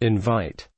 invite.